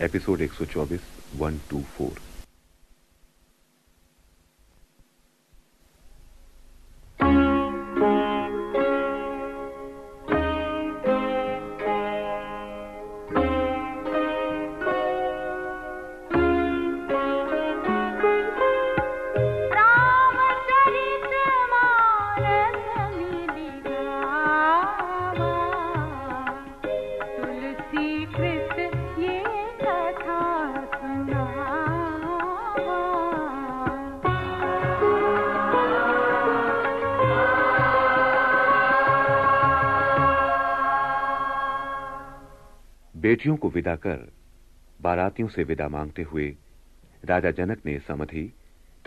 Episode 124 124 बेटियों को विदा कर, बारातियों से विदा मांगते हुए राजा जनक ने समधि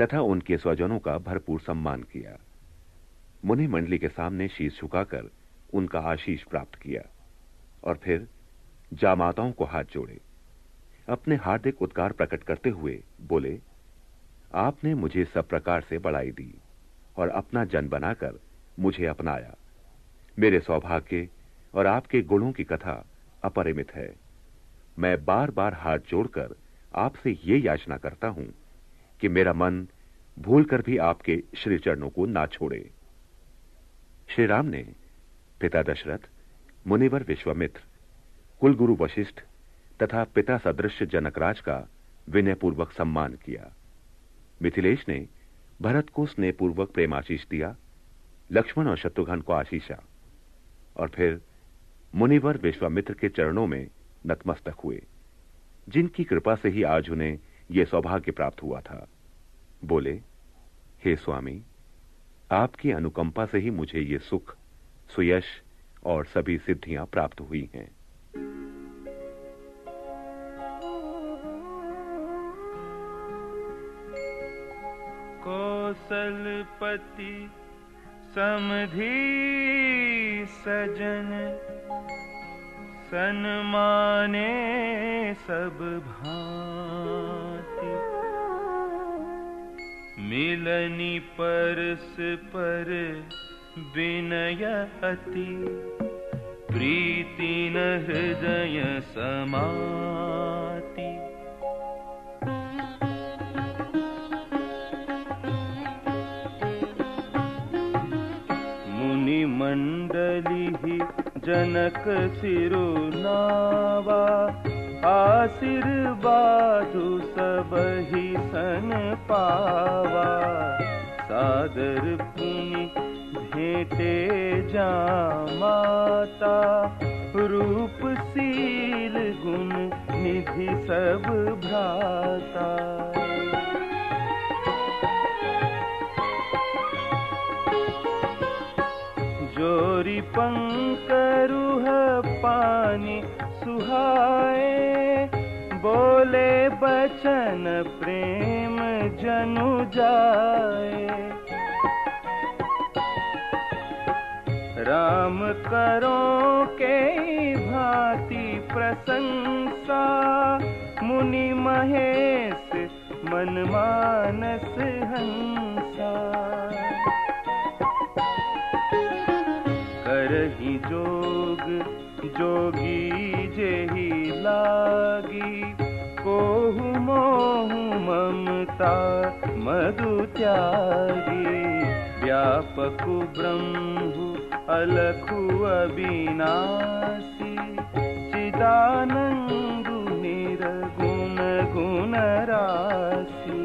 तथा उनके स्वजनों का भरपूर सम्मान किया। मुनि मंडली के सामने शीश झुकाकर उनका आशीष प्राप्त किया और फिर जामाताओं को हाथ जोड़े। अपने हार्दिक उद्गार प्रकट करते हुए बोले, आपने मुझे सब प्रकार से बढ़ाई दी और अपना जन बनाकर मुझे अपनाया। मेरे सौभाग्य और आपके गुणों की कथा अपरिमित है। मैं बार बार हाथ जोड़कर आपसे यह याचना करता हूँ कि मेरा मन भूलकर भी आपके श्री चरणों को ना छोड़े। श्री राम ने पिता दशरथ, मुनिवर विश्वामित्र, कुलगुरु वशिष्ठ तथा पिता सदृश जनकराज का विनयपूर्वक सम्मान किया। मिथिलेश ने भरत को स्नेहपूर्वक प्रेमाशीष दिया, लक्ष्मण और शत्रुघ्न को आशीषा और फिर मुनिवर विश्वामित्र के चरणों में नतमस्तक हुए। जिनकी कृपा से ही आज उन्हें यह सौभाग्य प्राप्त हुआ था। बोले, हे स्वामी, आपकी अनुकंपा से ही मुझे ये सुख, सुयश और सभी सिद्धियाँ प्राप्त हुई हैं। कौशलपति समधि सजन सन्माने सब भांति। मिलनी परस पर विनय अति प्रीति न हृदय समाति जनक सिरुनावा आशीर्वादु सबहि सन पावा। सादर पुनि भेटे जा माता रूपशील गुण निधि सब भ्राता पानी सुहाए। बोले, बचन प्रेम जनु जाए। राम करो के भांति प्रशंसा। मुनि महेश, मन मानस हंसा। ममता मधु त्यागी व्यापक ब्रह्मु अलखु अविनाशी। चिदानंदु निर्गुण गुण राशि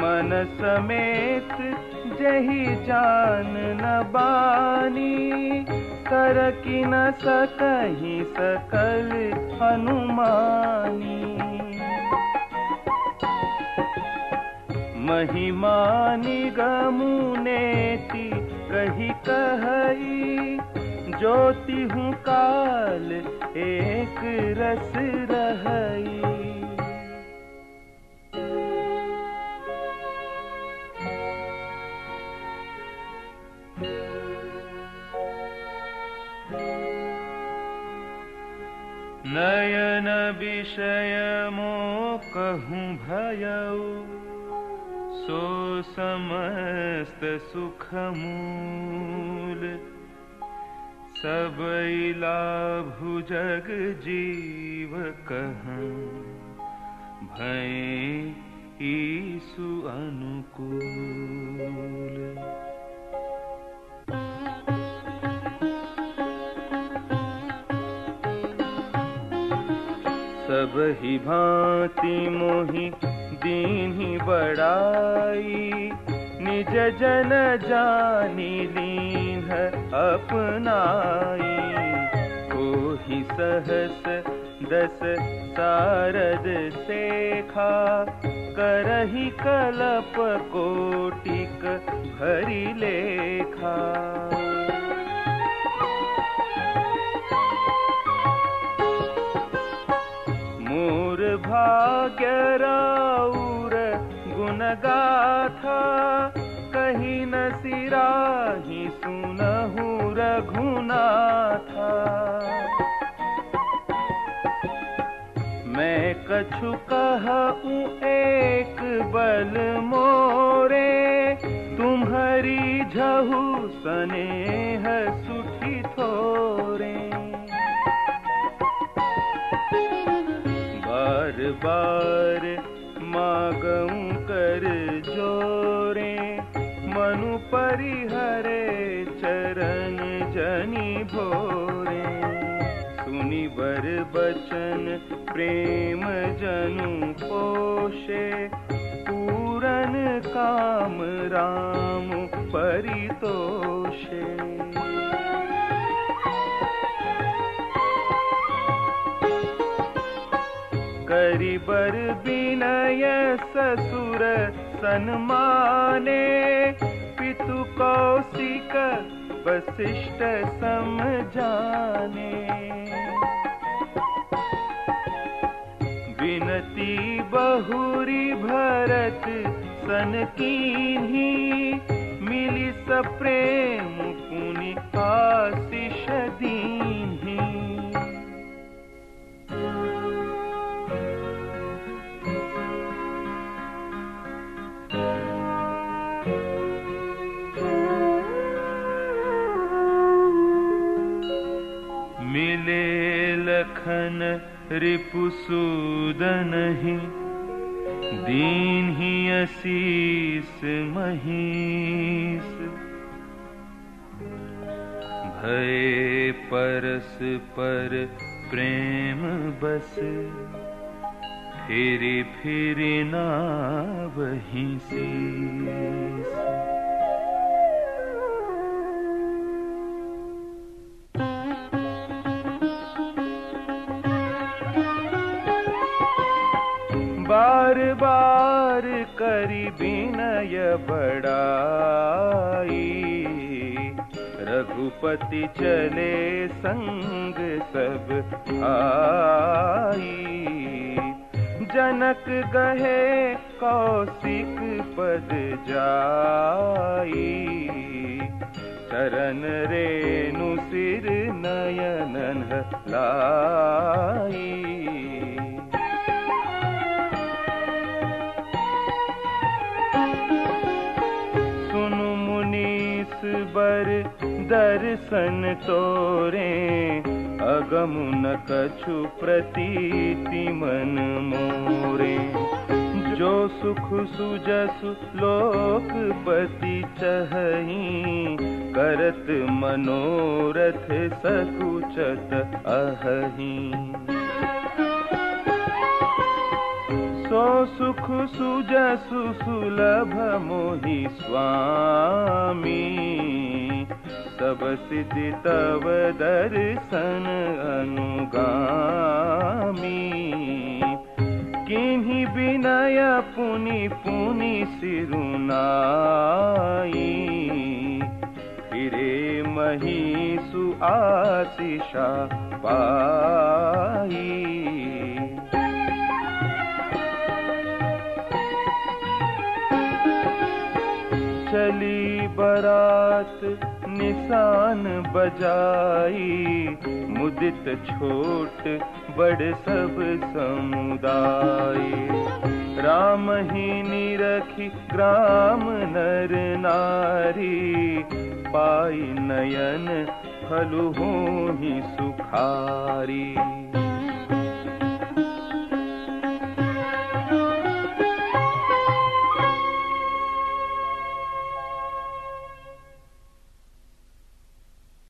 मन समेत जही जान न बानी कर की न सकही सकल हनुमानी। महिमानी गमुनेति कही कहई ज्योति हूँ काल एक रस रहई नयन विषय मो कहूँ भयऊ सो समस्त सुख मूल सबैलाभु जग जीव कहाँ भय ईसु अनुकूल सब ही भांति मोहि दीन्ही बड़ाई। निज जन जानी लीन अपनाई। को ही सहस दस सारद सेखा, करही कलप कोटिक भरी लेखा। मैं कछु कहूँ, एक बल मोरे। तुम्हारी झहु स्नेह सुठी थोरे। बार बार मागऊं कर जोरे। मनु परिहरे चरण जनी भोरे। बर बचन प्रेम जनु पोषे। पूरन काम राम परितोषे। करिबर विनय ससुर सन्माने। पितु कौशिक वसिष्ठ समझाने बहुरी भरत सन कीन्ही मिली पुनि आशीष दीन्ही। मिले लखन रिपुसूदन ही दीन ही असीस महीस। भय परस पर प्रेम बस। फिरी फिरी ना वहीं सीस विनय बड़ाई। रघुपति चले संग सब आई जनक गहे कौशिक पद जाई। चरण रेणु सिर नयनन लाई बर दर्शन तोरे अगम न कछु प्रतीति मन मोरे। जो सुख सुजसु लोकपति चहई, करत मनोरथ सकुचत अहही सो सुख सुजसु सुलभ मोहि स्वामी। सब सिद्धि तव दर्शन अनुगामी। किन्हीं विनय पुनि पुनि सिरुनाई। फिरे महीसु आशीषा पाई चली बरात निशान बजाई। मुदित छोट बड़ सब समुदाय राम ही निरखी ग्राम नर नारी। पाई नयन फलु ही सुखारी।